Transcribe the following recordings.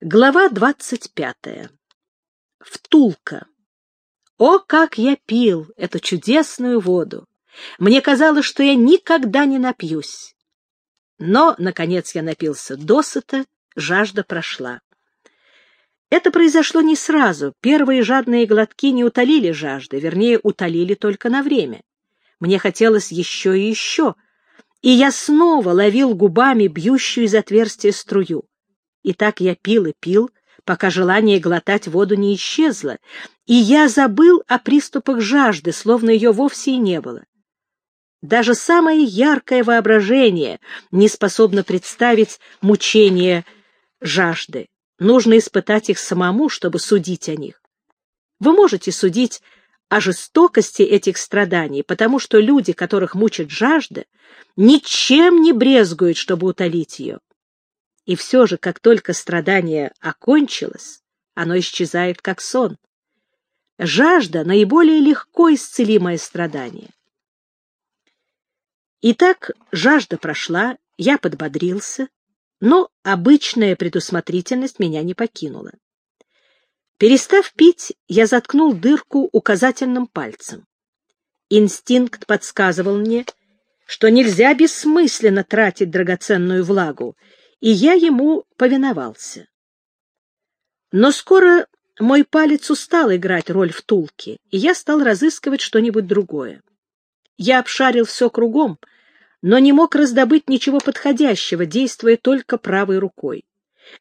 Глава двадцать пятая. Втулка. О, как я пил эту чудесную воду! Мне казалось, что я никогда не напьюсь. Но, наконец, я напился досыта, жажда прошла. Это произошло не сразу. Первые жадные глотки не утолили жажды, вернее, утолили только на время. Мне хотелось еще и еще, и я снова ловил губами бьющую из отверстия струю. И так я пил и пил, пока желание глотать воду не исчезло, и я забыл о приступах жажды, словно ее вовсе и не было. Даже самое яркое воображение не способно представить мучение жажды. Нужно испытать их самому, чтобы судить о них. Вы можете судить о жестокости этих страданий, потому что люди, которых мучит жажда, ничем не брезгуют, чтобы утолить ее. И все же, как только страдание окончилось, оно исчезает как сон. Жажда — наиболее легко исцелимое страдание. Итак, жажда прошла, я подбодрился, но обычная предусмотрительность меня не покинула. Перестав пить, я заткнул дырку указательным пальцем. Инстинкт подсказывал мне, что нельзя бессмысленно тратить драгоценную влагу, и я ему повиновался. Но скоро мой палец устал играть роль втулки, и я стал разыскивать что-нибудь другое. Я обшарил все кругом, но не мог раздобыть ничего подходящего, действуя только правой рукой.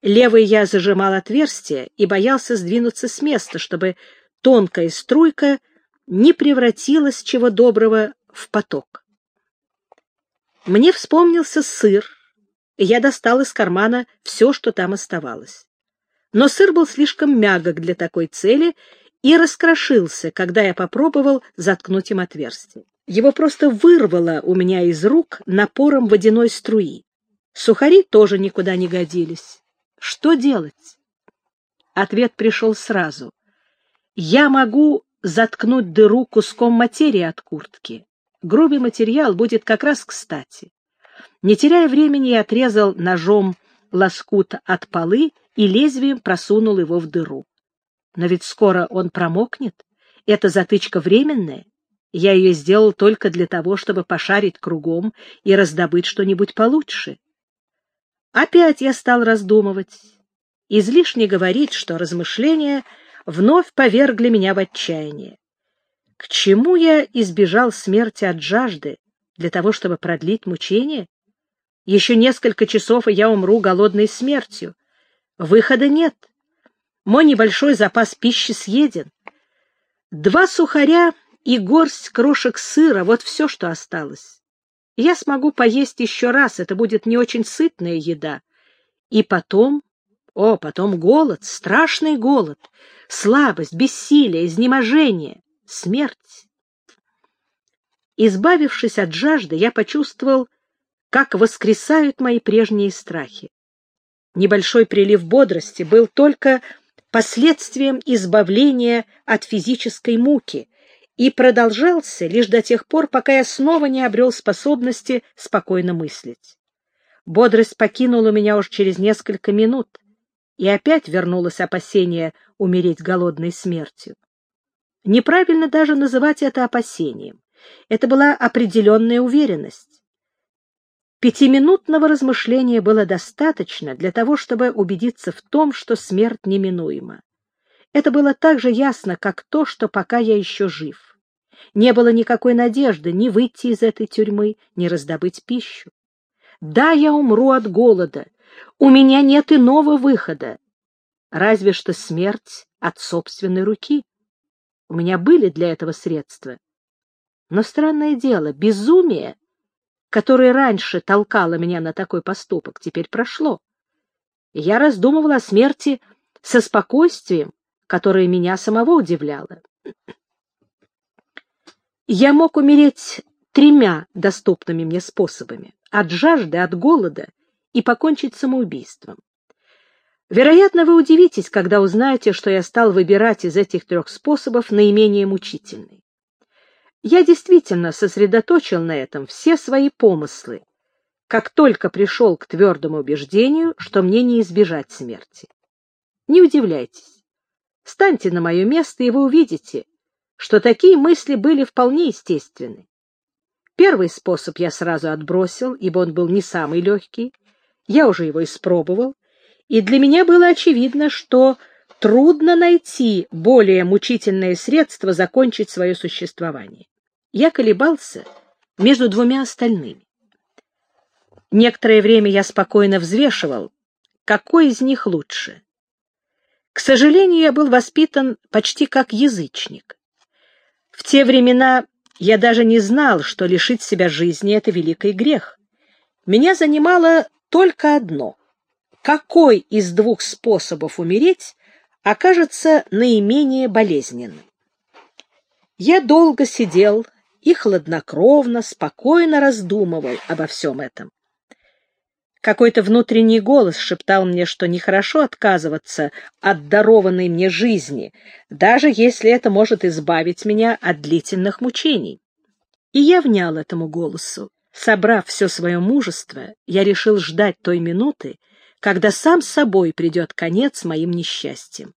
Левой я зажимал отверстие и боялся сдвинуться с места, чтобы тонкая струйка не превратилась чего доброго в поток. Мне вспомнился сыр, я достал из кармана все, что там оставалось. Но сыр был слишком мягок для такой цели и раскрошился, когда я попробовал заткнуть им отверстие. Его просто вырвало у меня из рук напором водяной струи. Сухари тоже никуда не годились. Что делать? Ответ пришел сразу. Я могу заткнуть дыру куском материи от куртки. Грубый материал будет как раз кстати. Не теряя времени, я отрезал ножом лоскут от полы и лезвием просунул его в дыру. Но ведь скоро он промокнет. Эта затычка временная. Я ее сделал только для того, чтобы пошарить кругом и раздобыть что-нибудь получше. Опять я стал раздумывать. Излишне говорить, что размышления вновь повергли меня в отчаяние. К чему я избежал смерти от жажды? Для того, чтобы продлить мучения? Еще несколько часов, и я умру голодной смертью. Выхода нет. Мой небольшой запас пищи съеден. Два сухаря и горсть крошек сыра — вот все, что осталось. Я смогу поесть еще раз, это будет не очень сытная еда. И потом, о, потом голод, страшный голод, слабость, бессилие, изнеможение, смерть. Избавившись от жажды, я почувствовал, как воскресают мои прежние страхи. Небольшой прилив бодрости был только последствием избавления от физической муки и продолжался лишь до тех пор, пока я снова не обрел способности спокойно мыслить. Бодрость покинула меня уже через несколько минут, и опять вернулось опасение умереть голодной смертью. Неправильно даже называть это опасением. Это была определенная уверенность. Пятиминутного размышления было достаточно для того, чтобы убедиться в том, что смерть неминуема. Это было так же ясно, как то, что пока я еще жив. Не было никакой надежды ни выйти из этой тюрьмы, ни раздобыть пищу. Да, я умру от голода, у меня нет иного выхода, разве что смерть от собственной руки. У меня были для этого средства. Но странное дело, безумие которое раньше толкало меня на такой поступок, теперь прошло. я раздумывал о смерти со спокойствием, которое меня самого удивляло. Я мог умереть тремя доступными мне способами — от жажды, от голода и покончить самоубийством. Вероятно, вы удивитесь, когда узнаете, что я стал выбирать из этих трех способов наименее мучительный. Я действительно сосредоточил на этом все свои помыслы, как только пришел к твердому убеждению, что мне не избежать смерти. Не удивляйтесь. Станьте на мое место, и вы увидите, что такие мысли были вполне естественны. Первый способ я сразу отбросил, ибо он был не самый легкий. Я уже его испробовал, и для меня было очевидно, что трудно найти более мучительное средство закончить свое существование. Я колебался между двумя остальными. Некоторое время я спокойно взвешивал, какой из них лучше. К сожалению, я был воспитан почти как язычник. В те времена я даже не знал, что лишить себя жизни — это великий грех. Меня занимало только одно — какой из двух способов умереть окажется наименее болезненным. Я долго сидел и хладнокровно, спокойно раздумывал обо всем этом. Какой-то внутренний голос шептал мне, что нехорошо отказываться от дарованной мне жизни, даже если это может избавить меня от длительных мучений. И я внял этому голосу. Собрав все свое мужество, я решил ждать той минуты, когда сам собой придет конец моим несчастьям.